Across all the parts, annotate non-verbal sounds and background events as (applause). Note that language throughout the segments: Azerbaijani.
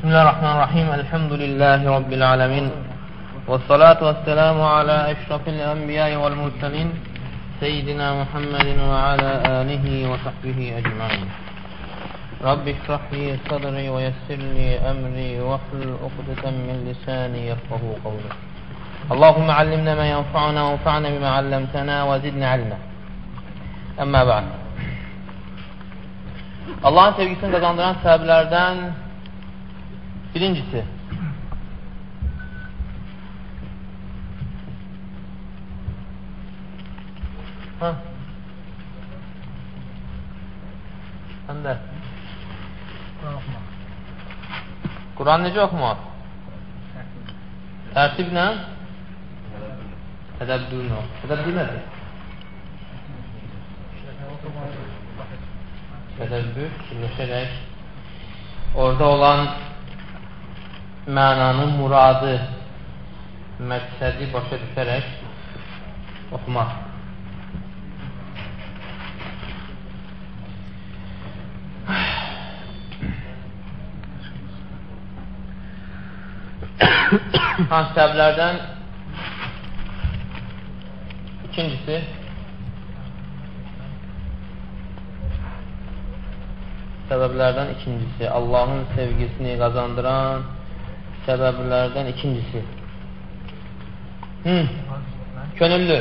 بسم الله الرحمن الرحيم الحمد لله رب العالمين والصلاة والسلام على أشرف الأنبياء والمرسلين سيدنا محمد وعلى آله وصحبه أجمعين رب اشرح لي صدري ويسر لي أمري واحلل عقدة من لساني يفقه قولي اللهم علمنا ما ينفعنا وانفعنا بما علمتنا وزدنا علما أما بعد Allahın sevgisini qazandıran səbəblərdən birincisi Hə? Səndə Quran necə oxumaq? Tərtiblə Tədəbbürlə Tədəbbür nədir? Tədəbbür birləşərək orada olan mənanın muradı məqsədi başa düşərək oxumaq. Hansı səbəblərdən ikincisi. Səbəblərdən ikincisi. Allahın sevgisini qazandıran səbəblərdən ikincisi Hı. Könüllü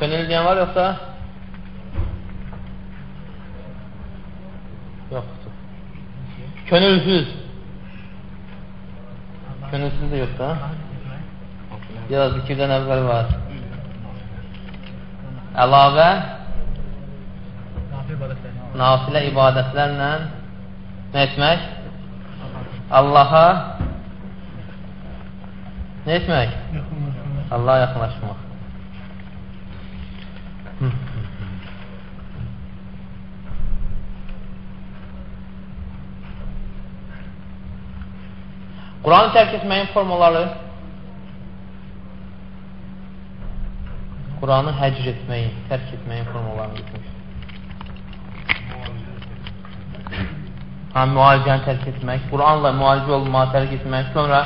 Könüllü deyən var yoxsa? Yoxdur Könülsüz Könülsüz yoxdur ha? Ya zikirdən əvvəl var Əlavə nafilə ibadətlərlə nə etmək? Allaha nə etmək? Allaha yaxınlaşmaq. Quranı tərk etməyin formaları Quranı həcr etməyin, tərk etməyin formalarını getmişdir. hə, müalicəni tərk etmək, Quranla müalicə olmağı tərk etmək, sonra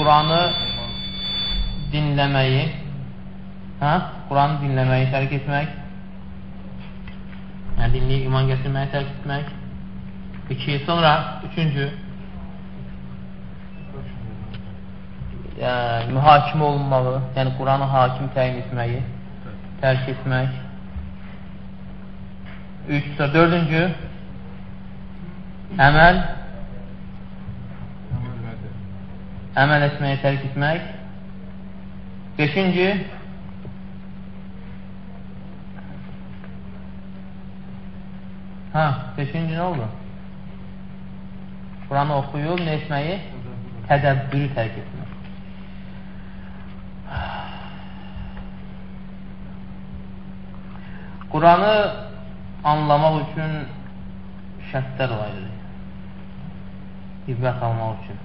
Quranı dinləməyi, hə, Quranı dinləməyi tərk etmək, yəni dinləyib iman gətirməyi tərk etmək, iki, sonra üçüncü, yəni, mühakimə olunmağı, yəni Quranı hakim təyin etməyi, tərk etmək, Üç, dördüncü əməl əməl etməyi tərk etmək beşinci hə, beşinci nə oldu? Quranı oxuyub nə etməyi? Tədəbbürü tərk etmək Quranı anlamaq üçün şərtlər var idi. İbrət almaq üçün.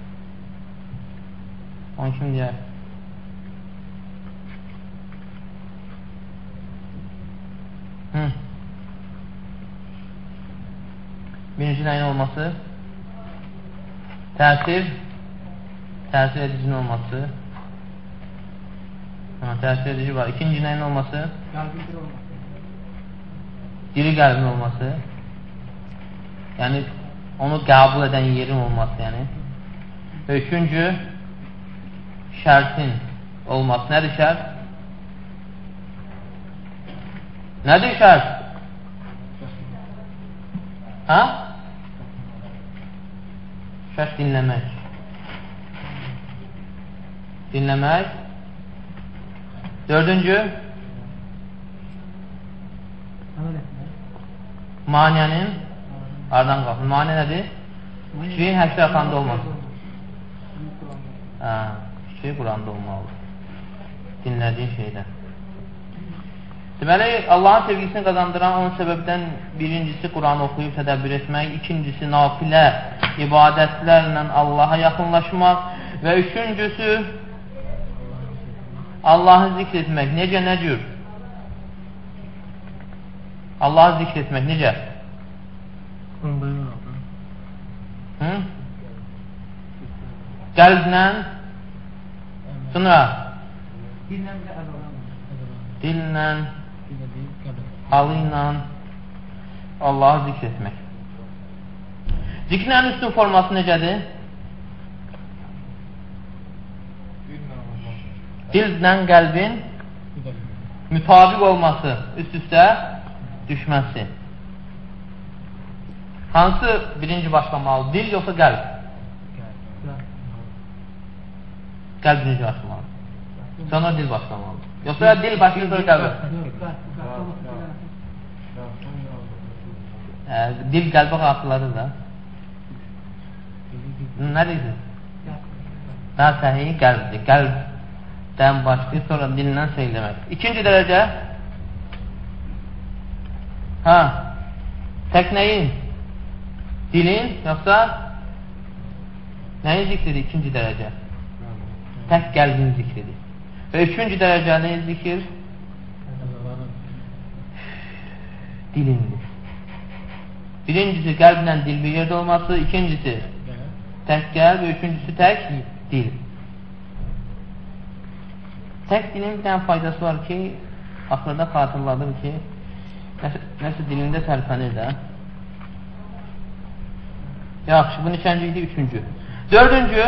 Onun kim deyər? Birinci nəyin olması? Təsir təsir edicinin olması. Ha, təsir edici var. İkinci nəyin olması? Yardımcı olması diri qəlbin olması, yəni onu qəbul edən yerin olması, yəni. Üçüncü, şərtin olması. Nədir şərt? Nədir şərt? Hə? Şərt dinləmək. Dinləmək. Dördüncü, Maniyənin aradan qalxın. Maniyə nədir? Fikrin həşri yaxanda olması. Hə, ki, Quranda olmalıdır. Dinlədiyin şeydən. Deməli, Allahın sevgisini qazandıran onun səbəbdən birincisi Quranı oxuyub tədəbbür etmək, ikincisi nafilə, ibadətlərlə Allaha yaxınlaşmaq və üçüncüsü Allahı zikr etmək. Necə, nə cür? Allahı zikr etmək necə? Hı? Qəlblə sonra Dillə və əzəlan. dillə, Dilə deyil, qəlb. halı ilə Allahı zikr etmək. Zikrin ən üstün forması necədir? Dillə qəlbin Qəlb. mütabiq olması, üst-üstə düşməsi. Hansı birinci başlamalı? Dil yoxsa qəlb? Qəlb. Qəlb birinci başlamalı. Sonra dil başlamalı. Yoxsa dil başlayır sonra qəlb. Hə, dil qəlbə qatılır da. Nə deyirsən? Daha səhiy qəlbdir. Qəlbdən başlayır, sonra dillə söyləmək. İkinci dərəcə Hə, tək nəyin? Dilin, yoxsa nəyin zikridir ikinci dərəcə? Tək qəlbin zikridir. Və üçüncü dərəcə nəyin zikir? Dilindir. Birincisi qəlblə dil bir yerdə olması, ikincisi tək qəlb üçüncüsü tək dil. Tək dilin bir dənə faydası var ki, axırda xatırladım ki, nəsə, nəsə dilində tərpənir də. Yaxşı, bu neçənci idi? Üçüncü. Dördüncü,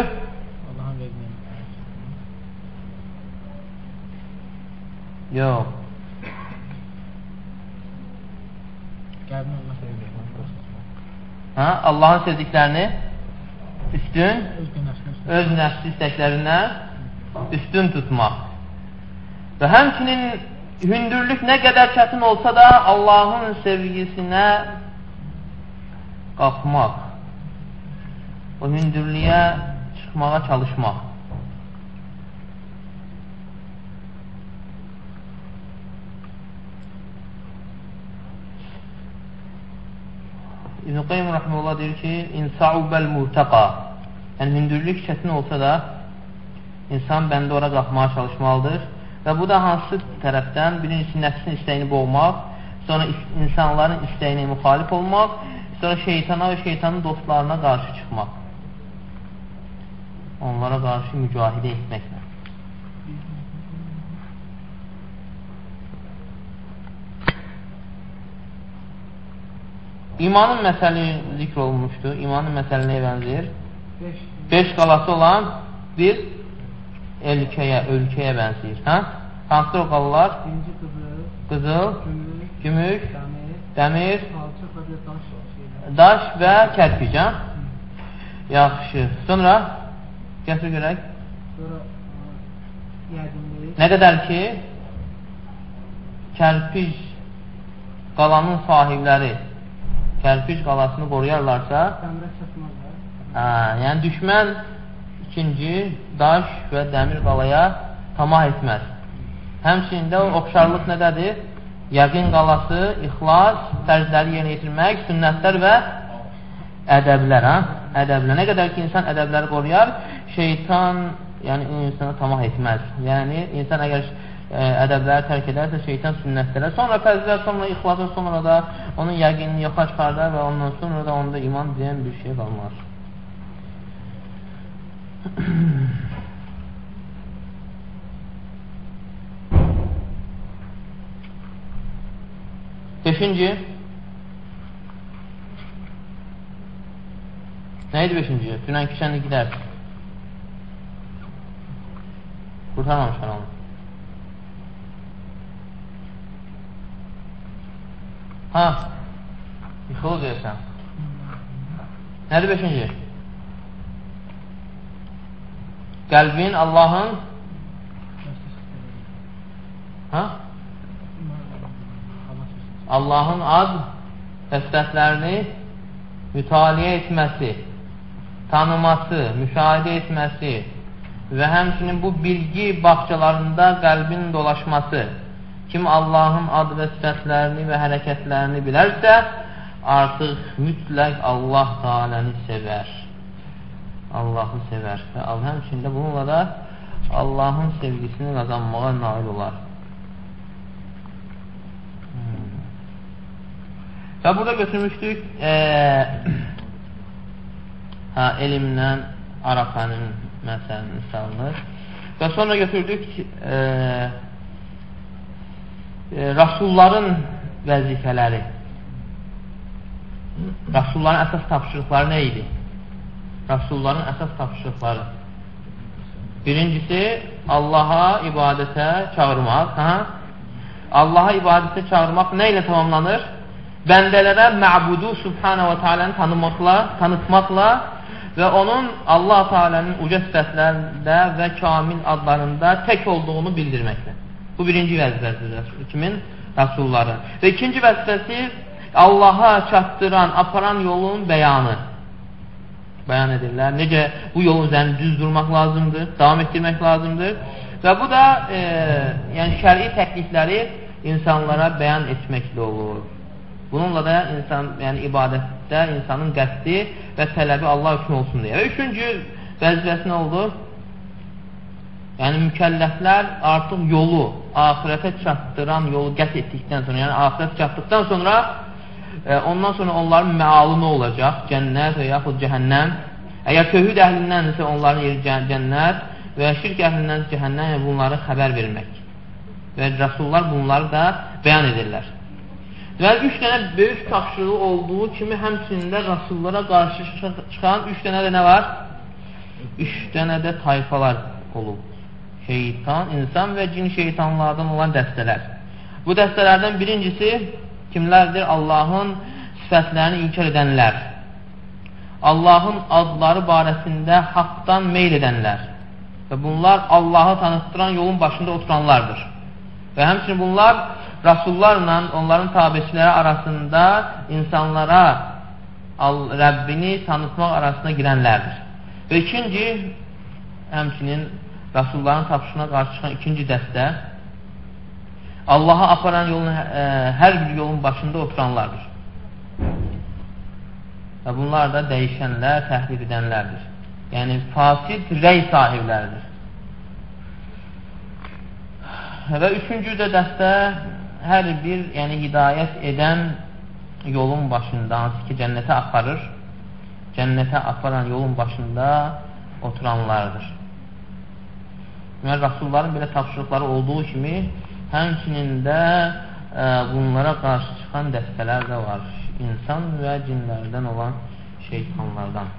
yox, hə? Allahın sevdiklərini üstün, öz nəfsi istəklərindən üstün tutmaq. Və həmçinin hündürlük nə qədər çətin olsa da Allahın sevgisinə qalxmaq. O hündürlüyə çıxmağa çalışmaq. İbn-i Qayyum Rahmanullah deyir ki, İnsa'ubəl murtəqa Yəni, hündürlük çətin olsa da insan bəndə ora qalxmağa çalışmalıdır. Və bu da hansı tərəfdən? Birincisi, nəfsin istəyini boğmaq, sonra insanların istəyinə müxalif olmaq, sonra şeytana və şeytanın dostlarına qarşı çıxmaq. Onlara qarşı mücahidə etməklə. İmanın məsəli zikr olunmuşdur. İmanın məsəli nəyə bənzəyir? 5. Beş qalası olan bir ölkəyə, ölkəyə bənzəyir. Hə? Hansı o qalalar? Birinci qızıl, Qızıl, gümüş, dəmir, daş və kərpic. Hə? Yaxşı. Sonra gətir görək. Yəqinlik, Nə qədər ki kərpic qalanın sahibləri kərpic qalasını qoruyarlarsa, hə, yəni düşmən ikinci daş və dəmir qalaya tamah etməz. Həmçində oxşarlıq nədədir? Yəqin qalası, ixlas, fərzləri yerinə yetirmək, sünnətlər və ədəblər, hə? Ədəblər. Nə qədər ki, insan ədəbləri qoruyar, şeytan yəni insana tamah etməz. Yəni, insan əgər ədəbləri tərk edərsə, şeytan sünnətlərə, sonra fəzlər, sonra ixlasa, sonra da onun yəqinini yoxa çıxardar və ondan sonra da onda iman deyən bir şey qalmaz. (clears throat) Beşinci. Neydi beşinci? Dünənki səndə gidər. Qurtarmamışlar onu. Ha. Yıxılır deyirsən. Nədir beşinci? Qəlbin Allahın ha? Allahın ad və sifətlərini mütaliə etməsi, tanıması, müşahidə etməsi və həmçinin bu bilgi bağçalarında qəlbin dolaşması. Kim Allahın ad və sifətlərini və hərəkətlərini bilərsə, artıq mütləq Allah Teala'nı sevər. Allahı sevər və həmçində bununla da Allahın sevgisini qazanmağa nail olar. Hmm. Və burada götürmüşdük e, (clears throat) hə, elmlə Arafənin məsələnin misalını. Və sonra götürdük e, e, Rasulların vəzifələri. Rasulların əsas tapşırıqları nə idi? Rasulların əsas tapşırıqları. Birincisi, Allaha ibadətə çağırmaq. Hə? Allaha ibadətə çağırmaq nə ilə tamamlanır? Bəndələrə məbudu Subhanə və Teala'nı tanımaqla, tanıtmaqla və onun Allah Teala'nın uca sifətlərində və kamil adlarında tək olduğunu bildirməklə. Bu birinci vəzifəsidir kimin? Rasulları. Və ikinci vəzifəsi Allaha çatdıran, aparan yolun bəyanı. Bəyan edirlər. Necə bu yolun üzərində düz durmaq lazımdır, davam etdirmək lazımdır. Və bu da e, yəni şəri təklifləri insanlara bəyan etməklə olur. Bununla da insan, yəni ibadətdə insanın qəsdi və tələbi Allah üçün olsun deyə. Və üçüncü vəzifəsi nə oldu? Yəni mükəlləflər artıq yolu, axirətə çatdıran yolu qət etdikdən sonra, yəni axirət çatdıqdan sonra e, ondan sonra onların məalı nə olacaq? Cənnət və yaxud cəhənnəm. Əgər tövhid əhlindənsə onların yeri cənnət və şirk əhlindən cəhənnəm yəni bunları xəbər vermək. Və rəsullar bunları da bəyan edirlər. Deməli, üç dənə böyük tapşırığı olduğu kimi həmçində rasullara qarşı çıxan üç dənə də nə var? Üç dənə də tayfalar olub. Şeytan, insan və cin şeytanlardan olan dəstələr. Bu dəstələrdən birincisi kimlərdir? Allahın sifətlərini inkar edənlər. Allahın adları barəsində haqdan meyl edənlər. Və bunlar Allahı tanıtdıran yolun başında oturanlardır. Və həmçinin bunlar Rasullarla onların tabiçiləri arasında insanlara Rəbbini tanıtmaq arasında girənlərdir. Və ikinci, həmçinin Rasulların tapışına qarşı çıxan ikinci dəstə Allaha aparan yolun, ə, e, hər bir yolun başında oturanlardır. Və bunlar da dəyişənlər, təhlil edənlərdir. Yəni, fasid rəy sahibləridir. Və üçüncü də dəstə hər bir yəni, hidayət edən yolun başında, hansı ki, cənnətə aparır, cənnətə aparan yolun başında oturanlardır. Deməli, Rasulların belə tapşırıqları olduğu kimi, həmçinin də ə, bunlara qarşı çıxan dəstələr də var. İnsan və cinlərdən olan şeytanlardan.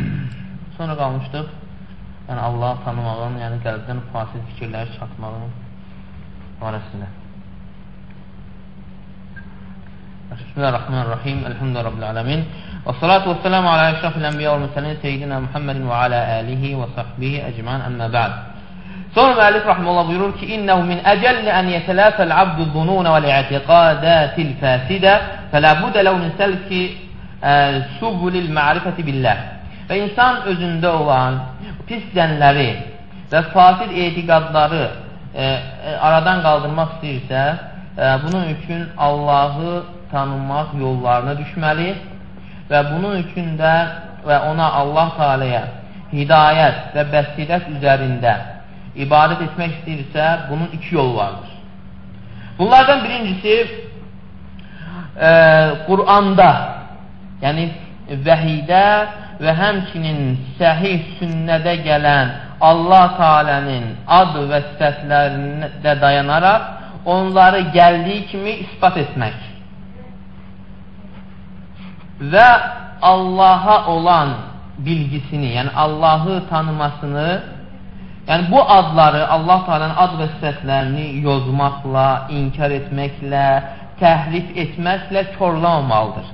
(clears throat) Sonra qalmışdıq, yəni Allah tanımağın, yəni qəlbdən fasil fikirləri çatmağın barəsində. Bismillahirrahmanirrahim. Elhamdülillahi rabbil alamin. Və salatu və selamu alə əşrafil ənbiya və müsəlin seyyidina Muhammedin və alə əlihi və sahbihi əcman əmmə bə'd. Sonra müəllif rahmetullah buyurur ki: "İnnehu min əcəlli an yetəlafəl abdu zunun və l-i'tiqadatil fasidə, fələ buddə ləhu min səlki subulil ma'rifəti billah." Və insan özündə olan pis zənləri və fasid etiqadları e, e, aradan qaldırmaq istəyirsə, e, bunun üçün Allahı tanımaq yollarına düşməli və bunun üçün də və ona Allah Teala'ya hidayət və bəsidət üzərində ibadət etmək istəyirsə, bunun iki yolu vardır. Bunlardan birincisi e, Quranda, yəni vəhidə və həmçinin səhih sünnədə gələn Allah Teala'nın ad və sifətlərində dayanaraq onları gəldiyi kimi ispat etmək və Allaha olan bilgisini, yəni Allahı tanımasını, yəni bu adları, Allah Teala'nın ad və sifətlərini yozmaqla, inkar etməklə, təhrif etməklə korlamamalıdır.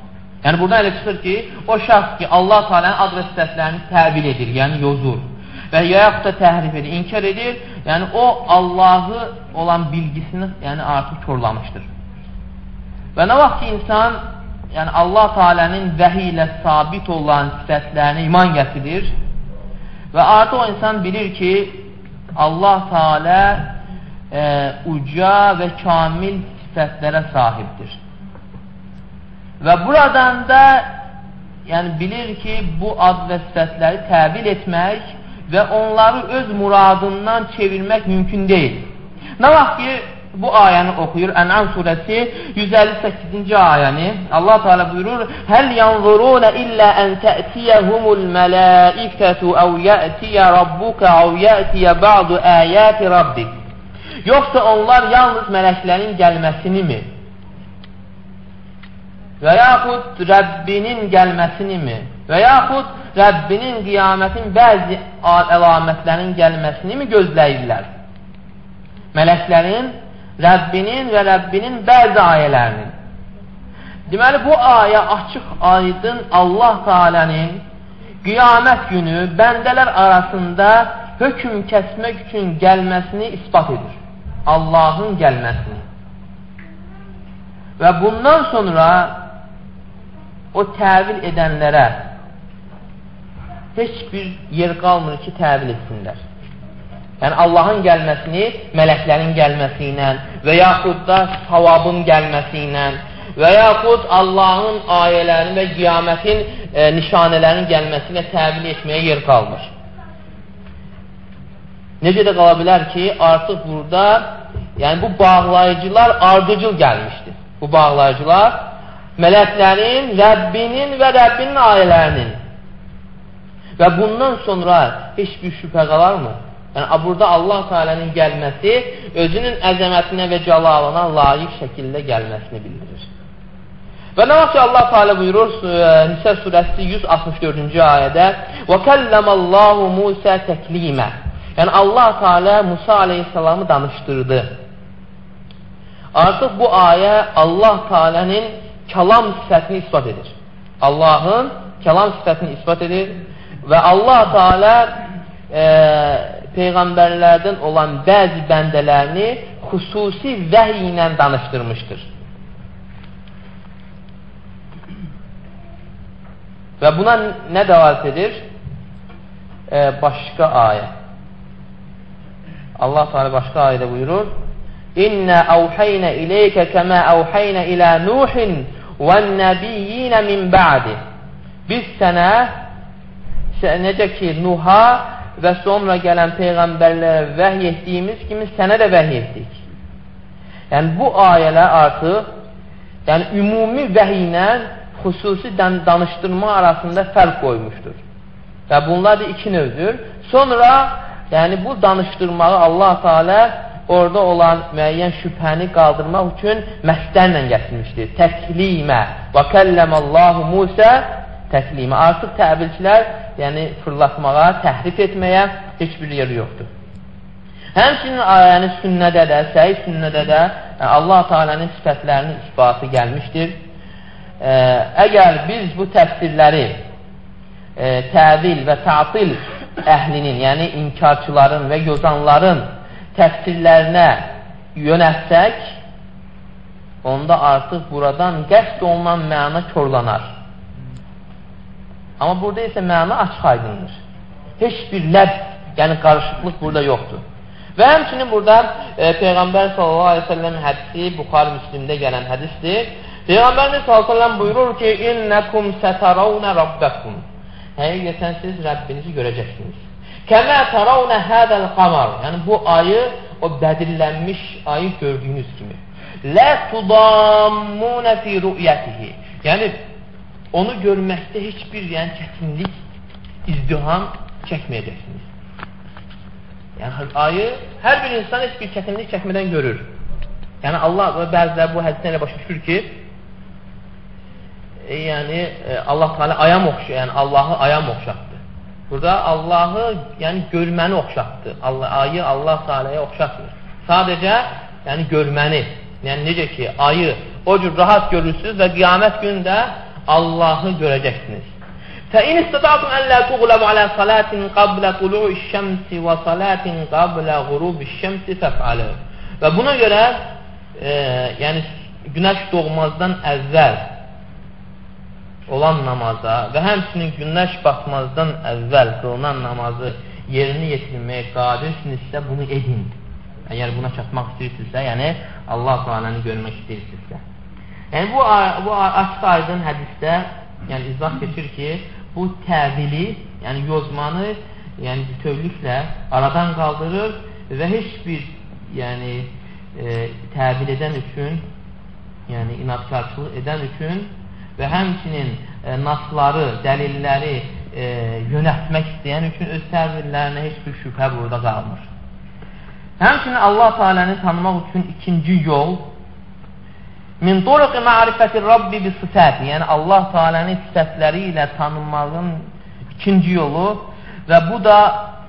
Yəni buradan elə çıxır ki, o şəxs ki, Allah Teala'nın ad və sifətlərini təbil edir, yəni yozur və yaxud da təhrif edir, inkar edir, yəni o Allahı olan bilgisini yəni artıq korlamışdır. Və nə vaxt ki, insan yəni Allah Teala'nın vəhi ilə sabit olan sifətlərinə iman gətirir və artıq o insan bilir ki, Allah Teala e, uca və kamil sifətlərə sahibdir. Və buradan da yəni bilir ki, bu ad və sifətləri təbil etmək və onları öz muradından çevirmək mümkün deyil. Nə vaxt ki, bu ayəni oxuyur. Ən'am surəsi 158-ci ayəni. Allah Teala buyurur: "Hal yanzuruna illa an ta'tiyahumul malaikatu aw ya'tiya rabbuka aw ya'tiya ba'du ayati rabbik." Yoxsa onlar yalnız mələklərin gəlməsini mi? Və yaxud Rəbbinin gəlməsini mi? Və yaxud Rəbbinin qiyamətin bəzi əlamətlərin gəlməsini mi gözləyirlər? Mələklərin Rəbbinin və Rəbbinin bəzi ayələrinin. Deməli, bu ayə açıq aydın Allah Teala'nın qiyamət günü bəndələr arasında hökm kəsmək üçün gəlməsini ispat edir. Allahın gəlməsini. Və bundan sonra o təvil edənlərə heç bir yer qalmır ki, təvil etsinlər. Yəni Allahın gəlməsini mələklərin gəlməsi ilə və yaxud da savabın gəlməsi ilə və yaxud Allahın ayələrini və qiyamətin e, nişanələrinin gəlməsi ilə təbil etməyə yer qalmır. Necə də qala bilər ki, artıq burada yəni bu bağlayıcılar ardıcıl gəlmişdir. Bu bağlayıcılar mələklərin, Rəbbinin və Rəbbinin ayələrinin və bundan sonra heç bir şübhə qalarmı? Yəni, burada Allah Teala'nın gəlməsi özünün əzəmətinə və cəlalına layiq şəkildə gəlməsini bildirir. Və nə vaxt ki, Allah Teala buyurur e, Nisə surəsi 164-cü ayədə Və kəlləməllahu Musə təklimə Yəni, Allah Teala Musa aleyhissalamı danışdırdı. Artıq bu ayə Allah Teala'nın kəlam sifətini ispat edir. Allahın kəlam sifətini ispat edir və Allah Teala e, peyğəmbərlərdən olan bəzi bəndələrini xüsusi vəhy ilə danışdırmışdır. Və buna nə dəvalət edir? E, başqa ayə. Allah Teala başqa ayədə buyurur: "İnna awhayna ilayka kama awhayna ila Nuhin wan-nabiyyin min ba'di." Biz sənə necə ki Nuha və sonra gələn peyğəmbərlərə vəhy etdiyimiz kimi sənə də vəhy etdik. Yəni, bu ayələr artıq yəni, ümumi vəhy ilə xüsusi danışdırma arasında fərq qoymuşdur. Və bunlar da iki növdür. Sonra yəni, bu danışdırmağı Allah Teala orada olan müəyyən şübhəni qaldırmaq üçün məsdərlə gətirmişdir. Təklimə və kəlləməllahu Musə təklimə. Artıq təbilçilər yəni fırlatmağa, təhrif etməyə heç bir yeri yoxdur. Həmçinin ayəni sünnədə də, səhi sünnədə də yəni Allah Teala'nın sifətlərinin isbatı gəlmişdir. Ə, əgər biz bu təfsirləri ə, təvil və tatil əhlinin, yəni inkarçıların və yozanların təfsirlərinə yönəltsək, onda artıq buradan qəsd olunan məna korlanar. Amma burada isə məna açıq aydındır. Heç bir ləb, yəni qarışıqlıq burada yoxdur. Və həmçinin burada e, Peyğəmbər sallallahu aleyhi ve sellem hədisi Buxar Müslimdə gələn hədisdir. Peyğəmbərimiz sallallahu aleyhi ve sellem buyurur ki, İnnəkum sətəravnə rabbəkum. Həqiqətən siz Rəbbinizi görəcəksiniz. Kəmə təravnə hədəl qamar. Yəni bu ayı, o bədirlənmiş ayı gördüyünüz kimi. Lə tudammunə fi rü'yətihi. Yəni onu görməkdə heç bir yəni, çətinlik, izdiham çəkməyəcəksiniz. Yəni, ayı hər bir insan heç bir çətinlik çəkmədən görür. Yəni, Allah və bəzilər bu hədisdən elə başa düşür ki, e, yəni, e, Allah Teala ayam oxşur, yəni Allahı ayam oxşatdı. Burada Allahı, yəni görməni oxşatdı. Allah, ayı Allah Teala'ya oxşatmır. Sadəcə, yəni görməni, yəni necə ki, ayı o cür rahat görürsünüz və qiyamət günündə Allahı görəcəksiniz. فَاِنْ اِسْتَطَعْتُمْ أَلَّا تُغْلَبُ عَلَى صَلَاةٍ قَبْلَ طُلُوعِ الشَّمْسِ وَصَلَاةٍ قَبْلَ غُرُوبِ الشَّمْسِ فَفْعَلُوا Və buna görə e, yəni günəş doğmazdan əvvəl olan namaza və həmçinin günəş batmazdan əvvəl qılınan namazı yerini yetirməyə qadirsinizsə bunu edin. Əgər buna çatmaq istəyirsinizsə, yəni Allah Teala'nı görmək istəyirsinizsə. Yəni bu bu açıq aydın hədisdə yəni izah keçir ki, bu təvili, yəni yozmanı, yəni bütövlüklə aradan qaldırır və heç bir yəni e, təbil edən üçün, yəni inatkarçılıq edən üçün və həmçinin e, nasları, dəlilləri e, yönətmək istəyən üçün öz təbillərinə heç bir şübhə burada qalmır. Həmçinin Allah Teala'nı tanımaq üçün ikinci yol min turuqi ma'rifəti Rabbi bi sifəti, yəni Allah Teala'nı sifətləri ilə tanınmağın ikinci yolu və bu da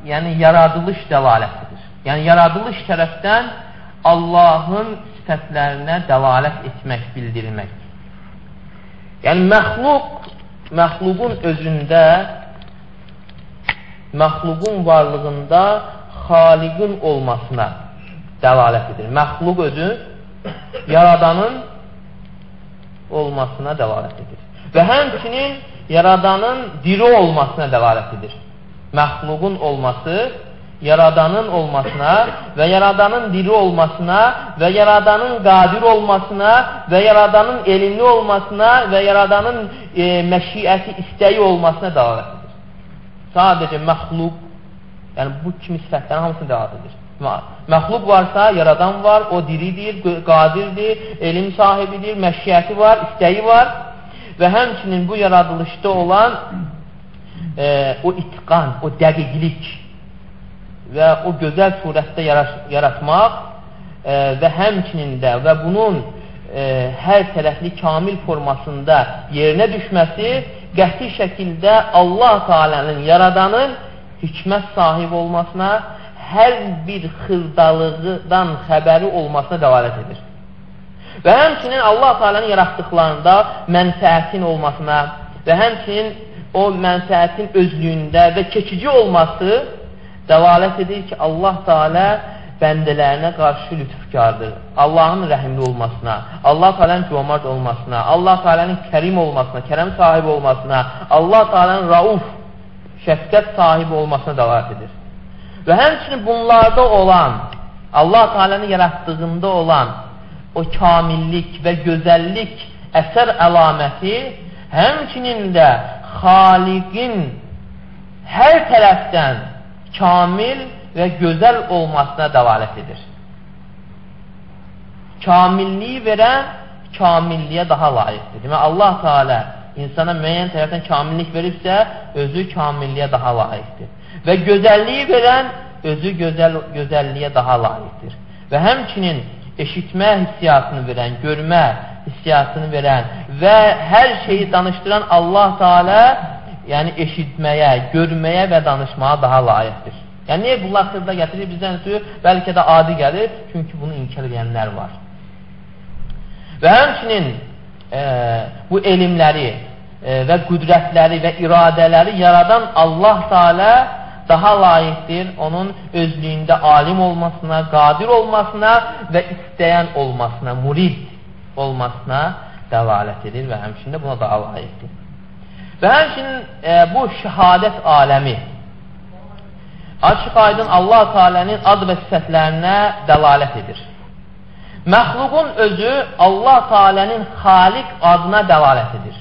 yəni yaradılış dəlalətidir. Yəni yaradılış tərəfdən Allahın sifətlərinə dəlalət etmək, bildirmək. Yəni məxluq, məxluqun özündə, məxluqun varlığında xaliqin olmasına dəlalət edir. Məxluq özü yaradanın olmasına dəlalət edir. Və həmçinin yaradanın diri olmasına dəlalət edir. Məxluqun olması yaradanın olmasına və yaradanın diri olmasına və yaradanın qadir olmasına və yaradanın elmli olmasına və yaradanın e, məşiyyəti istəyi olmasına dəlalət edir. Sadəcə məxluq, yəni bu kimi sifətlərin hamısını dəlalət edir. Məxluq varsa, yaradan var, o diridir, qadirdir, elm sahibidir, məşiyyəti var, istəyi var. Və həmçinin bu yaradılışda olan e, o itqan, o dəqiqlik və o gözəl surətdə yaratmaq e, və həmçinin də və bunun e, hər tərəfli kamil formasında yerinə düşməsi qəti şəkildə Allah Teala'nın yaradanın hikmət sahibi olmasına, hər bir xırdalıqdan xəbəri olmasına dəvalət edir. Və həmçinin Allah Teala'nın yaratdıqlarında mənfəətin olmasına və həmçinin o mənfəətin özlüyündə və keçici olması dəlalət edir ki, Allah Teala bəndələrinə qarşı lütfkardır. Allahın rəhimli olmasına, Allah Teala'nın cömert olmasına, Allah Teala'nın kərim olmasına, kərəm sahibi olmasına, Allah Teala'nın rauf, şəfqət sahibi olmasına dəlalət edir. Və həmçinin bunlarda olan, Allah Teala'nın yaratdığında olan o kamillik və gözəllik əsər əlaməti həmçinin də xaliqin hər tərəfdən kamil və gözəl olmasına dəvalət edir. Kamilliyi verən kamilliyə daha layiqdir. Demək, Allah Teala insana müəyyən tərəfdən kamillik veribsə, özü kamilliyə daha layiqdir. Və gözəlliyi verən özü gözəl, gözəlliyə daha layiqdir. Və həmçinin eşitmə hissiyatını verən, görmə hissiyatını verən və hər şeyi danışdıran Allah Teala yəni eşitməyə, görməyə və danışmağa daha layiqdir. Yəni, niyə bunlar xırda gətirir? Bizdən ötürü bəlkə də adi gəlir, çünki bunu inkar edənlər var. Və həmçinin e, bu elmləri e, və qüdrətləri və iradələri yaradan Allah Teala daha layiqdir onun özlüyündə alim olmasına, qadir olmasına və istəyən olmasına, murid olmasına dəlalət edir və həmçində buna daha layiqdir. Və həmçinin e, bu şəhadət aləmi açıq aydın Allah Teala'nın ad və sifətlərinə dəlalət edir. Məxluqun özü Allah Teala'nın xaliq adına dəlalət edir.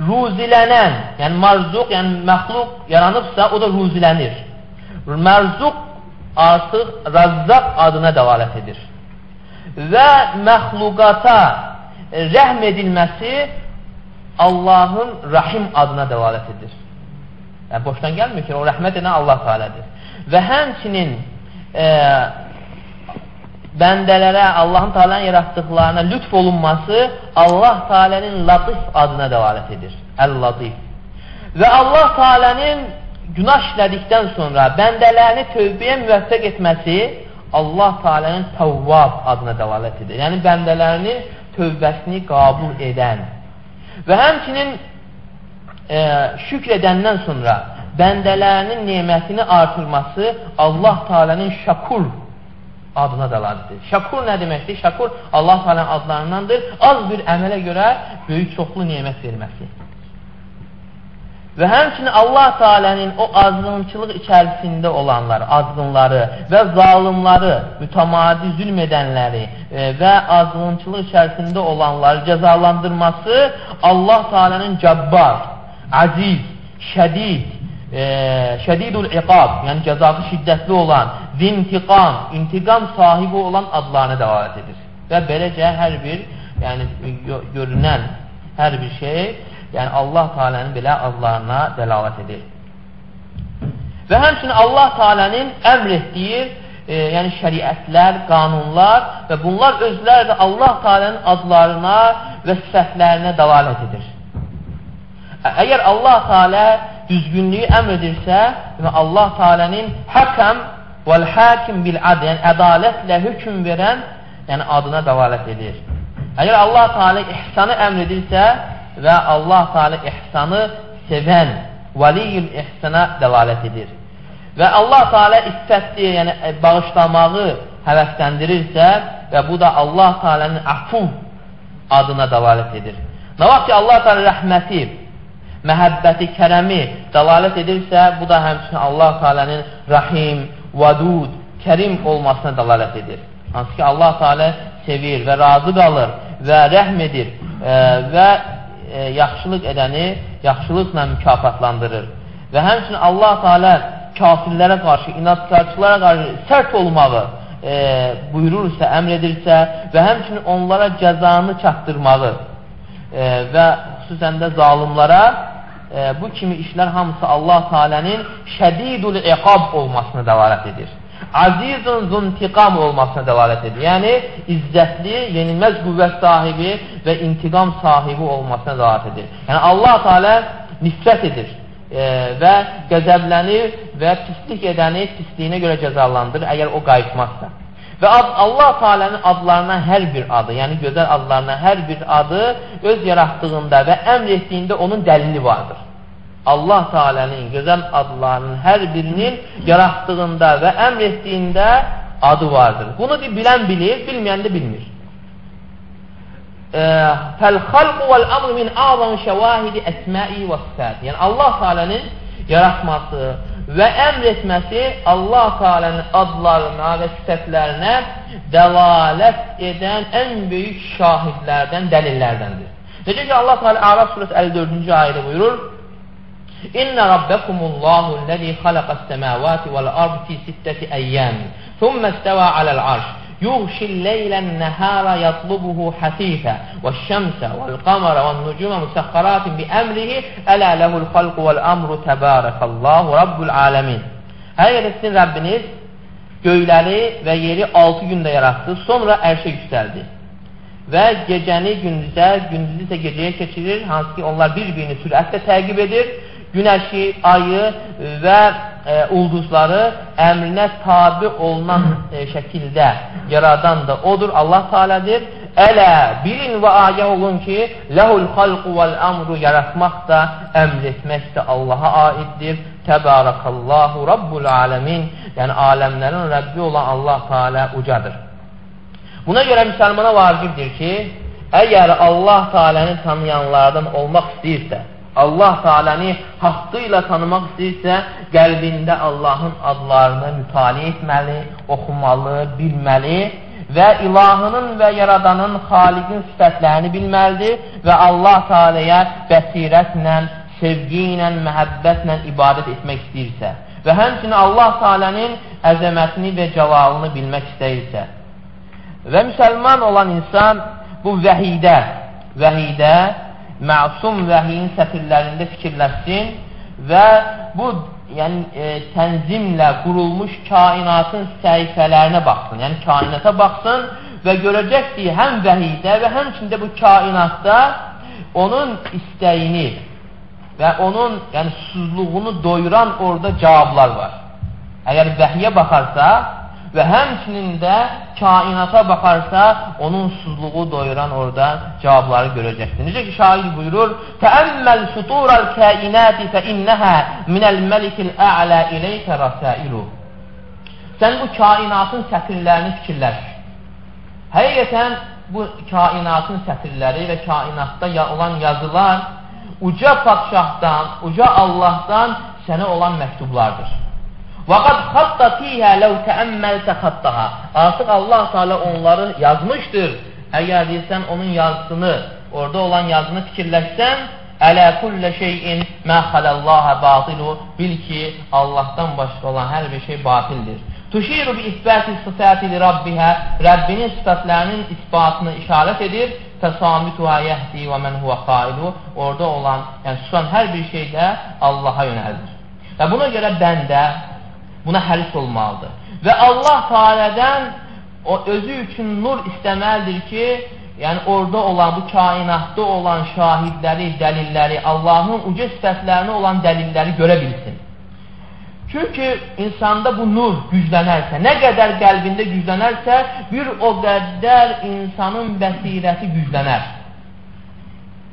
Ruzilənən, yəni marzuq, yəni məxluq yaranıbsa, o da ruzilənir. Mərzuq artıq Razzaq adına dəlalət edir. Və məxluqata rəhm edilməsi Allahın Rahim adına dəlalət edir. Yəni, boşdan gəlmir ki, o rəhmət edən Allah Teala'dır. Və həmçinin e, bəndələrə, Allahın Teala'nın yaratdıqlarına lütf olunması Allah Teala'nın Latif adına dəlalət edir. Əl-Latif. Və Allah Teala'nın günah işlədikdən sonra bəndələrini tövbəyə müvəffəq etməsi Allah Teala'nın Tavvab adına dəlalət edir. Yəni, bəndələrinin tövbəsini qabul edən Və həmçinin e, şükr edəndən sonra bəndələrinin nemətini artırması Allah Teala'nın şakur adına dalalıdır. Şakur nə deməkdir? Şakur Allah Teala'nın adlarındandır. Az bir əmələ görə böyük çoxlu nemət verməsi. Və həmçinin Allah Teala'nın o azğınçılıq içərisində olanları, azğınları və zalimları, mütəmadi zülm edənləri e, və azğınçılıq içərisində olanları cəzalandırması Allah Teala'nın cəbbar, əziz, şədid e, şədidul iqab, yəni cəzası şiddətli olan, zintiqam, intiqam sahibi olan adlarını dəlalət edir. Və beləcə hər bir yəni görünən hər bir şey, yəni Allah Taala'nın belə adlarına dəlalət edir. Və həmçinin Allah Taala'nın əmr etdiyi e, yəni şəriətlər, qanunlar və bunlar özləri də Allah Taala'nın adlarına və sifətlərinə dəlalət edir. Əgər Allah Teala düzgünlüyü əmr edirsə, Allah Teala'nın həkəm vəl hakim bil adl, yəni ədalətlə hökm verən, yəni adına dəlalət edir. Əgər Allah Teala ihsanı əmr edirsə və Allah Teala ihsanı sevən, vəliyül ihsana dəlalət edir. Və Allah Teala iffətli, yəni bağışlamağı həvəsləndirirsə və bu da Allah Teala'nın afu adına dəlalət edir. Nə vaxt ki Allah Teala rəhməti məhəbbəti, kərəmi dəlalət edirsə, bu da həmçinin Allah Teala'nın rahim, vadud, kərim olmasına dəlalət edir. Hansı ki, Allah Teala sevir və razı qalır və rəhm edir e, və e, yaxşılıq edəni yaxşılıqla mükafatlandırır. Və həmçinin Allah Teala kafirlərə qarşı, inatkarçılara qarşı sərt olmağı e, buyurursa, əmr edirsə və həmçinin onlara cəzanı çatdırmağı e, və xüsusən də zalimlara e, bu kimi işlər hamısı Allah Teala'nın şədidul iqab olmasını dəlalət edir. Azizun zuntiqam olmasına dəlalət edir. Yəni, izzətli, yenilməz qüvvət sahibi və intiqam sahibi olmasına dəlalət edir. Yəni, Allah Teala nifrət edir e, və qəzəblənir və pislik edəni pisliyinə görə cəzalandırır, əgər o qayıtmazsa. Və Allah Teala'nın adlarına hər bir adı, yəni gözəl adlarına hər bir adı öz yaratdığında və əmr etdiyində onun dəlili vardır. Allah Teala'nın gözəl adlarının hər birinin yaratdığında və əmr etdiyində adı vardır. Bunu bilən bilir, bilməyən də bilmir. Fəl-xalqu vəl-əmr min azam şəvahidi əsməi və sifət. Yəni Allah Teala'nın yaratması, və əmr etməsi Allah Teala'nın adlarına və sifətlərinə dəlalət edən ən böyük şahidlərdən, dəlillərdəndir. Necə ki, Allah Teala Araf surəsi 54-cü ayədə buyurur, İnna rabbakumullahu allazi xalaqas semawati vel ardı fi sittati ayyam, thumma istawa alal arş. يغشي الليل النهار يطلبه حثيثا والشمس والقمر والنجوم مسخرات بأمره ألا له الخلق والأمر تبارك الله رب العالمين Həqiqətən sizin Rəbbiniz göyləri və yeri 6 gündə yaratdı, sonra ərşə yüksəldi. Və gecəni gündüzə, gündüzü isə gecəyə keçirir, hansı ki onlar bir-birini sürətlə təqib edir günəşi, ayı və e, ulduzları əmrinə tabi olunan e, şəkildə yaradan da odur, Allah Teala'dır. Ələ, bilin və agah olun ki, ləhul xalqu vəl əmru yaratmaq da, əmr etmək də Allaha aiddir. Təbarakallahu Rabbul aləmin. Yəni, aləmlərin Rəbbi olan Allah Teala ucadır. Buna görə müsəlmana vacibdir ki, əgər Allah Teala'nı tanıyanlardan olmaq istəyirsə, Allah Teala'nı haqqı ilə tanımaq istəyirsə, qəlbində Allahın adlarını mütaliə etməli, oxumalı, bilməli və ilahının və yaradanın, xaliqin sifətlərini bilməlidir və Allah Teala'ya bəsirətlə, sevgi ilə, məhəbbətlə ibadət etmək istəyirsə və həmçinin Allah Teala'nın əzəmətini və cəlalını bilmək istəyirsə. Və müsəlman olan insan bu vəhidə, vəhidə məsum vəhiyin sətirlərində fikirləşsin və bu yəni, e, tənzimlə qurulmuş kainatın səhifələrinə baxsın, yəni kainata baxsın və görəcək ki, həm vəhidə və həmçində bu kainatda onun istəyini və onun yəni, susuzluğunu doyuran orada cavablar var. Əgər vəhiyə baxarsa, və həmçinin də kainata baxarsa, onun susuzluğu doyuran orada cavabları görəcəkdir. Necə ki, şair buyurur, Təəmməl sutural kainati fə innəhə minəl məlikil ə'lə iləykə rasailu. Sən bu kainatın sətirlərini fikirləş. Həqiqətən bu kainatın sətirləri və kainatda olan yazılar uca padşahdan, uca Allahdan sənə olan məktublardır. Vaqad xatta fiyhə ləv təəmməltə xattaha. Artıq Allah Teala onları yazmışdır. Əgər deyirsən onun yazısını, orada olan yazını fikirləşsən, Ələ kullə şeyin mə xaləllaha batilu. Bil ki, Allahdan başqa olan hər bir şey batildir. Tuşiru bi isbəti sıfəti li Rabbihə. Rəbbinin sifətlərinin isbatını işarət edir. Təsamituha yəhdi və mən huvə qailu. Orada olan, yəni susan hər bir şey də Allaha yönəldir. Və buna görə bəndə buna həris olmalıdır. Və Allah Teala'dan o özü üçün nur istəməlidir ki, yəni orada olan, bu kainatda olan şahidləri, dəlilləri, Allahın uca sifətlərinə olan dəlilləri görə bilsin. Çünki insanda bu nur güclənərsə, nə qədər qəlbində güclənərsə, bir o qədər insanın bəsirəti güclənər.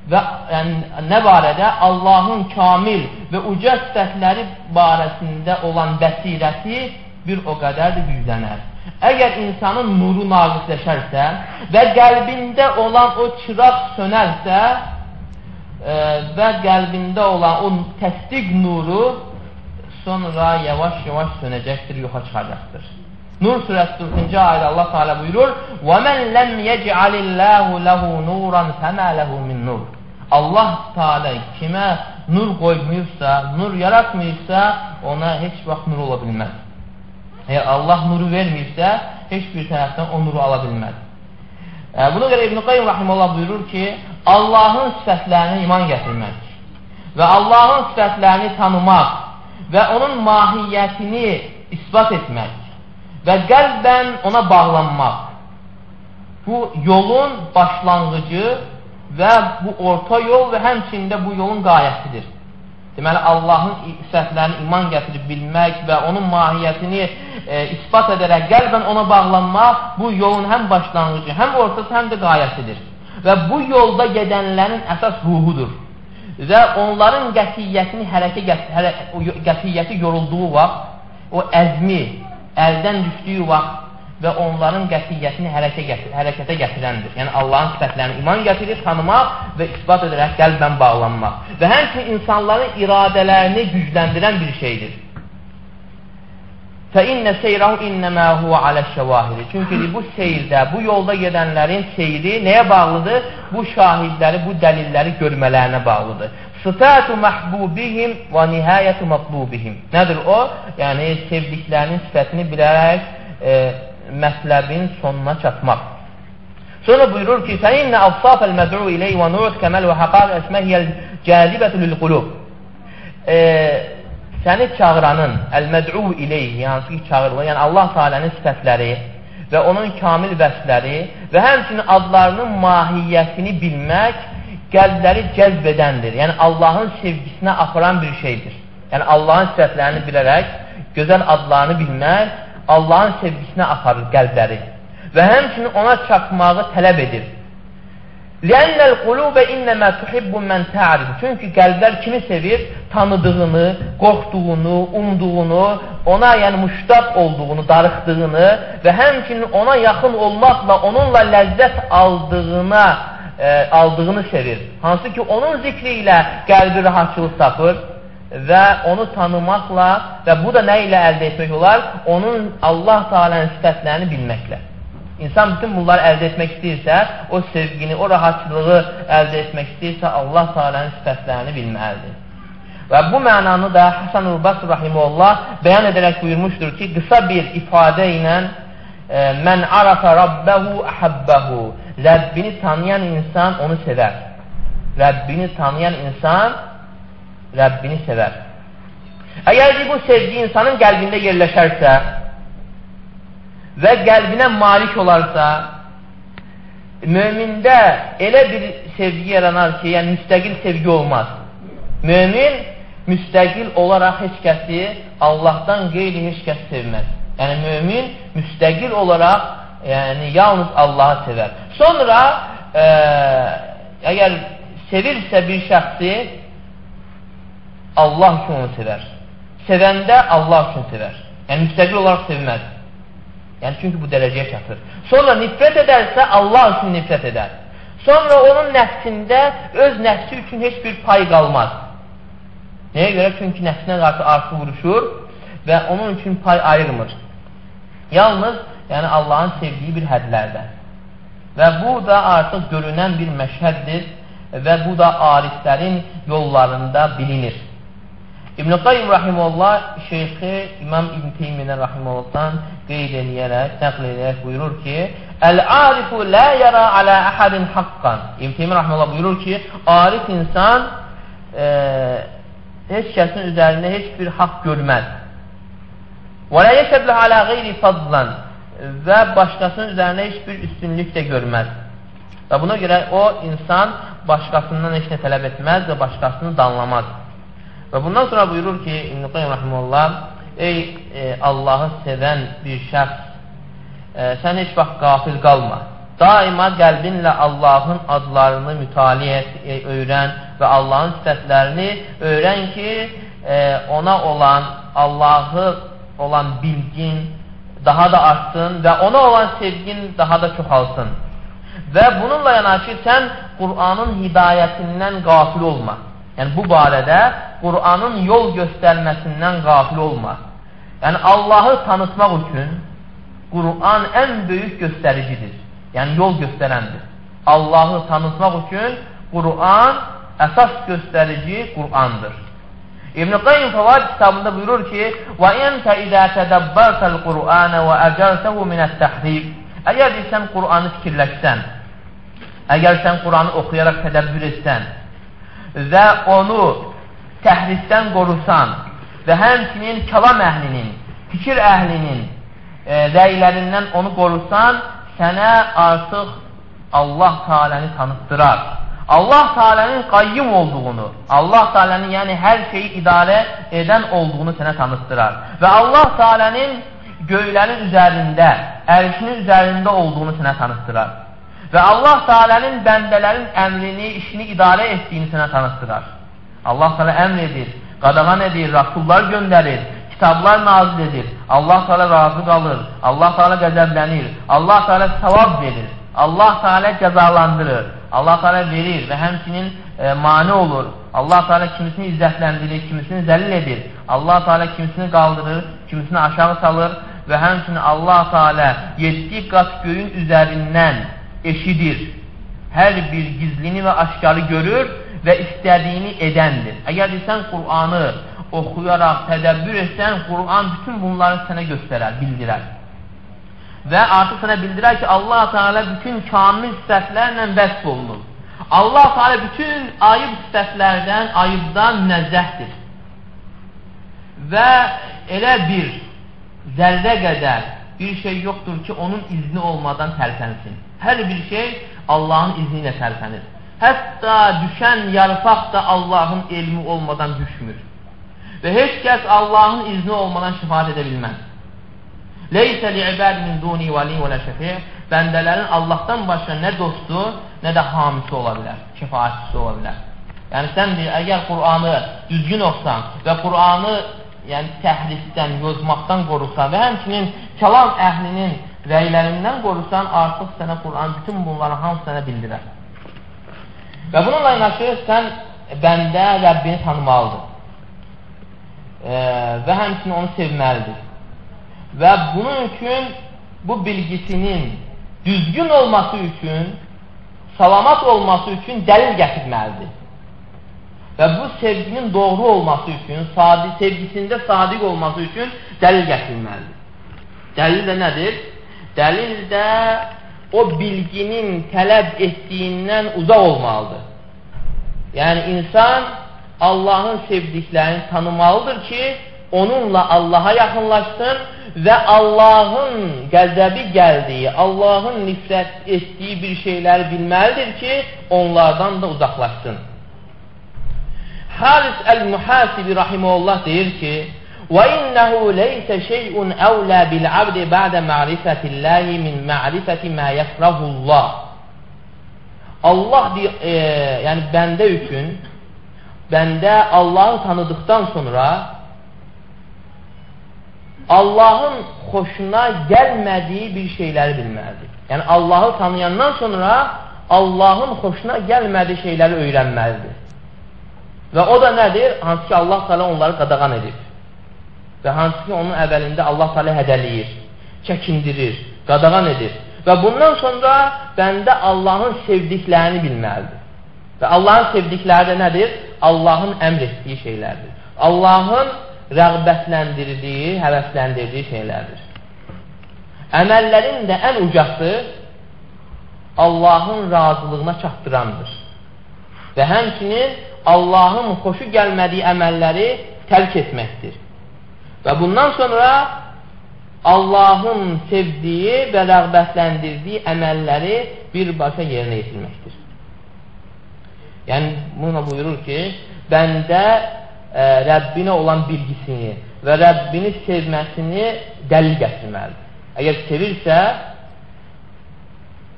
Və yəni, nə barədə? Allahın kamil və uca sifətləri barəsində olan bəsirəti bir o qədər də güclənər. Əgər insanın nuru naqisləşərsə və qəlbində olan o çıraq sönərsə e, və qəlbində olan o təsdiq nuru sonra yavaş-yavaş sönəcəkdir, yoxa çıxacaqdır. Nur surəsi 40-cı ayədə Allah Teala buyurur: "Və men lem yec'alillahu lehu nuran fema lehu min nur." Allah Teala kimə nur qoymayıbsa, nur yaratmayıbsa, ona heç vaxt nur ola bilməz. Əgər Allah nuru verməyibsə, heç bir tərəfdən o nuru ala bilməz. Buna görə İbn-i Qayyum Rahimullah buyurur ki, Allahın sifətlərinə iman gətirmək və Allahın sifətlərini tanımaq və onun mahiyyətini ispat etmək və qəlbən ona bağlanmaq bu yolun başlanğıcı və bu orta yol və həmçində bu yolun qayəsidir. Deməli, Allahın səhvlərini iman gətirib bilmək və onun mahiyyətini e, ispat edərək qəlbən ona bağlanmaq bu yolun həm başlanğıcı, həm ortası, həm də qayəsidir. Və bu yolda gedənlərin əsas ruhudur. Və onların qətiyyətini hərəkə, hərə, qətiyyəti yorulduğu vaxt, o əzmi əldən düşdüyü vaxt və onların qətiyyətini hərəkə gətir, hərəkətə gətirəndir. Yəni Allahın sifətlərini iman gətirir, tanımaq və isbat edərək qəlbən bağlanmaq. Və həmçinin insanların iradələrini gücləndirən bir şeydir. Fəinnə seyrahu innəmə huvə alə şəvahiri. Çünki (laughs) bu seyirdə, bu yolda gedənlərin seyri nəyə bağlıdır? Bu şahidləri, bu dəlilləri görmələrinə bağlıdır. Sıfətu məhbubihim və nihayətu mətlubihim. Nədir o? Yəni sevdiklərinin sifətini bilərək e, mətləbin sonuna çatmaq. Sonra buyurur ki, فَإِنَّ أَوْصَافَ الْمَدْعُو إِلَيْهِ وَنُعُدْ كَمَلْ وَحَقَاقِ أَسْمَهِ الْجَاذِبَةُ لِلْقُلُوبِ e, Səni çağıranın, əl-məd'u ileyh, yəni ki, çağırılır, yəni Allah Teala'nın sifətləri və onun kamil vəsləri və həmçinin adlarının mahiyyətini bilmək qəlbləri cəzb edəndir. Yəni Allahın sevgisinə aparan bir şeydir. Yəni Allahın sifətlərini bilərək gözəl adlarını bilmək Allahın sevgisinə aparır qəlbləri və həmçinin ona çatmağı tələb edir. Lənnəl qulubə innəmə tuhibbu mən ta'rif. Çünki qəlblər kimi sevir? Tanıdığını, qorxduğunu, umduğunu, ona yəni müştaq olduğunu, darıxdığını və həmçinin ona yaxın olmaqla, onunla ləzzət aldığına, e, aldığını sevir. Hansı ki, onun zikri ilə qəlbi rahatçılıq tapır və onu tanımaqla və bu da nə ilə əldə etmək olar? Onun Allah Teala'nın sifətlərini bilməklə. İnsan bütün bunları əldə etmək istəyirsə, o sevgini, o rahatçılığı əldə etmək istəyirsə, Allah Teala'nın sifətlərini bilməlidir. Və bu mənanı da Hasan Urbas Rahimullah bəyan edərək buyurmuşdur ki, qısa bir ifadə ilə e, mən arafa rabbəhu əhəbbəhu Rəbbini tanıyan insan onu sevər. Rəbbini tanıyan insan Rəbbini sevər. Əgər ki, bu sevgi insanın qəlbində yerləşərsə və qəlbinə malik olarsa, mömində elə bir sevgi yaranar ki, yəni müstəqil sevgi olmaz. Mömin müstəqil olaraq heç kəsi Allahdan qeyri heç kəs sevməz. Yəni, mömin müstəqil olaraq yəni, yalnız Allahı sevər. Sonra, ə, əgər sevirsə bir şəxsi, Allah üçün onu sevər. Sevəndə Allah üçün sevər. Yəni, müstəqil olaraq sevməz. Yəni, çünki bu dərəcəyə çatır. Sonra nifrət edərsə, Allah üçün nifrət edər. Sonra onun nəfsində öz nəfsi üçün heç bir pay qalmaz. Nəyə görə? Çünki nəfsinə qarşı arşı vuruşur və onun üçün pay ayırmır. Yalnız yəni Allahın sevdiyi bir hədlərdə. Və bu da artıq görünən bir məşhəddir və bu da ariflərin yollarında bilinir. İbn-i Qayyum Rahimullah şeyxi İmam İbn Teymiyyən Rahimullahdan qeyd eləyərək, nəql eləyərək buyurur ki, Əl-arifu la yara alə əhədin haqqan. İbn Teymiyyə Rahimullah buyurur ki, arif insan e, heç kəsin üzərində heç bir haqq görməz. Və la yəşədlə alə qeyri fadlan və başqasının üzərində heç bir üstünlük də görməz. Və buna görə o insan başqasından heç nə tələb etməz və başqasını danlamaz. Və bundan sonra buyurur ki, İbn-i Qayyum Rahimullah, ey e, Allahı sevən bir şəxs, e, sən heç vaxt qafil qalma. Daima qəlbinlə Allahın adlarını mütaliə et, e, öyrən və Allahın sifətlərini öyrən ki, e, ona olan, Allahı olan bilgin daha da artsın və ona olan sevgin daha da çoxalsın. Və bununla yanaşı sən Qur'anın hidayətindən qafil olma. Yəni bu barədə Qur'anın yol göstərməsindən qafil olma. Yəni Allahı tanıtmaq üçün Qur'an ən böyük göstəricidir. Yəni yol göstərəndir. Allahı tanıtmaq üçün Qur'an əsas göstərici Qur'andır. İbn Qayyim Fəvaid kitabında buyurur ki: "Və ente izə tədəbbərtəl Qur'an və əcəltəhu minət-təhrif" Əgər sən Qur'anı fikirləşsən, əgər sən Qur'anı oxuyaraq tədəbbür etsən və onu təhrifdən qorusan və həmçinin kəlam əhlinin, fikir əhlinin e, rəylərindən onu qorusan, sənə artıq Allah Teala'nı tanıtdırar. Allah Teala'nın qayyum olduğunu, Allah Teala'nın yəni hər şeyi idarə edən olduğunu sənə tanıtdırar. Və Allah Teala'nın göylərin üzərində, ərşinin üzərində olduğunu sənə tanıtdırar. Və Allah Teala'nın bəndələrin əmrini, işini idarə etdiyini sənə tanıtdırar. Allah Teala əmr edir, qadağan edir, rasullar göndərir, kitablar nazil edir. Allah Teala razı qalır, Allah Teala qəzəblənir, Allah Teala savab verir, Allah Teala cəzalandırır, Allah Teala verir və həmçinin e, mani olur. Allah Teala kimisini izzətləndirir, kimisini zəlil edir. Allah Teala kimisini qaldırır, kimisini aşağı salır və həmçinin Allah Teala 7 qat göyün üzərindən eşidir. Hər bir gizlini və aşkarı görür və istədiyini edəndir. Əgər sən Qur'anı oxuyaraq tədəbbür etsən, Qur'an bütün bunları sənə göstərər, bildirər. Və artıq sənə bildirər ki, Allah Teala bütün kamil sifətlərlə vəsb olunur. Allah Teala bütün ayıb sifətlərdən, ayıbdan münəzzəhdir. Və elə bir zərrə qədər bir şey yoxdur ki, onun izni olmadan tərpənsin. Hər bir şey Allahın izni ilə tərpənir. Hətta düşən yarpaq da Allahın elmi olmadan düşmür. Və heç kəs Allahın izni olmadan şifaat edə bilməz. Leysə li'ibad min duni vali və la şəfi' Bəndələrin Allahdan başqa nə dostu, nə də hamisi ola bilər, şəfaatçisi ola bilər. Yəni sən deyir, əgər Qur'anı düzgün oxusan və Qur'anı yəni təhrifdən, yozmaqdan qorusan və həmçinin kəlam əhlinin rəylərindən qorusan, artıq sənə Qur'an bütün bunları hamı sənə bildirər. Və bununla yanaşı sən bəndə Rəbbini tanımalıdır. E, və həmçinin onu sevməlidir. Və bunun üçün bu bilgisinin düzgün olması üçün, salamat olması üçün dəlil gətirməlidir. Və bu sevginin doğru olması üçün, sadi, sevgisində sadiq olması üçün dəlil gətirilməlidir. Dəlil də nədir? Dəlil də o bilginin tələb etdiyindən uzaq olmalıdır. Yəni, insan Allahın sevdiklərini tanımalıdır ki, onunla Allaha yaxınlaşsın və Allahın qəzəbi gəldiyi, Allahın nifrət etdiyi bir şeyləri bilməlidir ki, onlardan da uzaqlaşsın. Haris el-Muhasibi rahimehullah deyir ki: "Və innehu leysə şey'un əvlə bil-abdi ba'də ma'rifətillahi min ma'rifəti ma yəkrahullah." Allah e, yəni bəndə üçün bəndə Allahı tanıdıqdan sonra Allahın xoşuna gəlmədiyi bir şeyləri bilməlidir. Yəni Allahı tanıyandan sonra Allahın xoşuna gəlmədiyi şeyləri öyrənməlidir. Və o da nədir? Hansı ki, Allah Teala onları qadağan edib. Və hansı ki, onun əvvəlində Allah Teala hədəliyir, çəkindirir, qadağan edir. Və bundan sonra bəndə Allahın sevdiklərini bilməlidir. Və Allahın sevdikləri də nədir? Allahın əmr etdiyi şeylərdir. Allahın rəğbətləndirdiyi, həvəsləndirdiyi şeylərdir. Əməllərin də ən ucası Allahın razılığına çatdırandır. Və həmçinin Allahın xoşu gəlmədiyi əməlləri tərk etməkdir. Və bundan sonra Allahın sevdiyi və rəğbətləndirdiyi əməlləri birbaşa yerinə yetirməkdir. Yəni, buna buyurur ki, bəndə ə, Rəbbinə olan bilgisini və Rəbbini sevməsini dəlil gətirməlidir. Əgər sevirsə,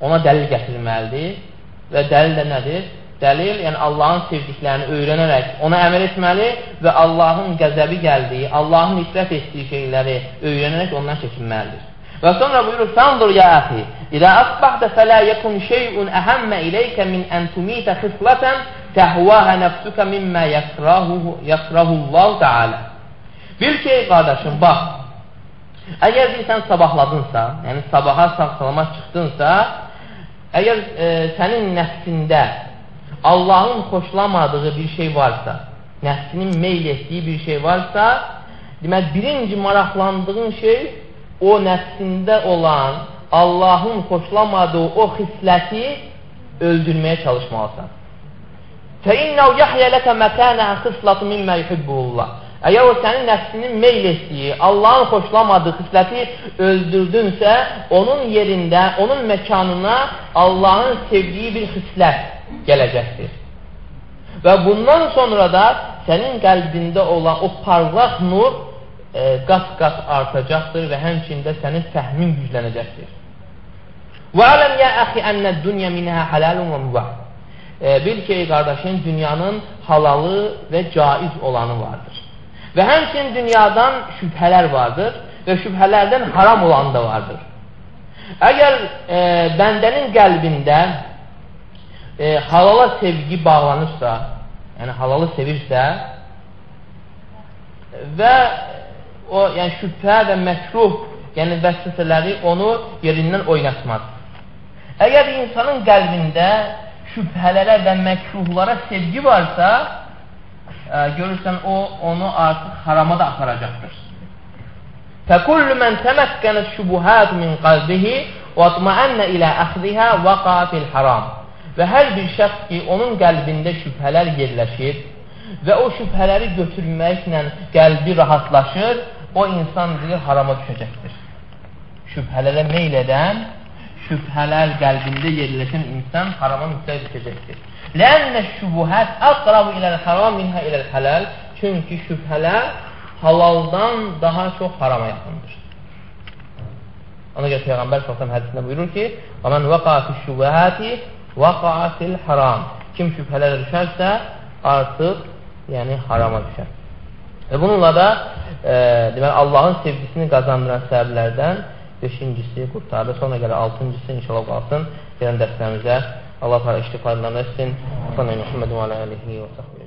ona dəlil gətirməlidir və dəlil də nədir? Dəlil, yəni Allahın sevdiklərini öyrənərək ona əməl etməli və Allahın qəzəbi gəldiyi, Allahın nifrət etdiyi şeyləri öyrənərək ondan çəkinməlidir. Və sonra buyurur, Fəndur ya əxi, İdə əsbəhdə fələ yəkun şeyun əhəmmə iləykə min ən tumitə xiflətən təhvəhə nəfsükə mimmə yəkrahullahu təalə. Bil ki, qardaşım, bax, əgər sən sabahladınsa, yəni sabaha sağ-salamat çıxdınsa, əgər e, sənin nəfsində Allahın xoşlamadığı bir şey varsa, nəfsinin meyl etdiyi bir şey varsa, demək, birinci maraqlandığın şey o nəfsində olan Allahın xoşlamadığı o xisləti öldürməyə çalışmalısan. Fəinnəv yəhyə ləkə məkənə xislatı mimmə yuhibbuhullah. Və ya o sənin nəfsinin meyl etdiyi, Allahın xoşlamadığı xisləti öldürdünsə, onun yerində, onun məkanına Allahın sevdiyi bir xislət gələcəkdir. Və bundan sonra da sənin qəlbində olan o parlaq nur e, qat-qat e, artacaqdır və həmçində sənin fəhmin güclənəcəkdir. Və ələm ya əxi ənə dünya minəhə hələlun və mübah. E, bil ki, qardaşın, dünyanın halalı və caiz olanı vardır. Və həmçinin dünyadan şübhələr vardır və şübhələrdən haram olan da vardır. Əgər e, bəndənin qəlbində e, halala sevgi bağlanırsa, yəni halalı sevirsə və o yəni şübhə və məkruh yəni vəsvəsələri onu yerindən oynatmaz. Əgər insanın qəlbində şübhələrə və məkruhlara sevgi varsa, görürsən o onu artıq harama da aparacaqdır. Fəkullu mən təməkkənət şubuhat min qalbihi və atma'annə ilə əxdihə vəqa fil haram. Və hər bir şəxs ki, onun qəlbində şübhələr yerləşir və o şübhələri götürməklə qəlbi rahatlaşır, o insan deyir, harama düşəcəkdir. Şübhələrə meyl edən, şübhələr qəlbində yerləşən insan harama müstəq düşəcəkdir. Lənnə şübuhət əqrabu iləl haram minhə iləl hələl. Çünki şübhələr halaldan daha çox harama yaxındır. Ona görə Peyğəmbər s.ə.v hədisində buyurur ki, Və mən vəqa fi şübhəti vəqa fil haram. Kim şübhələrə düşərsə, artıq yəni harama düşər. Və bununla da e, deməli, Allahın sevgisini qazandıran səbəblərdən beşincisi qurtardı. Sonra gələ altıncısı inşallah qalsın gələn dərslərimizə Allah Teala iştifadə etsin. Sallallahu əleyhi və səlləm və alihi və səhbihi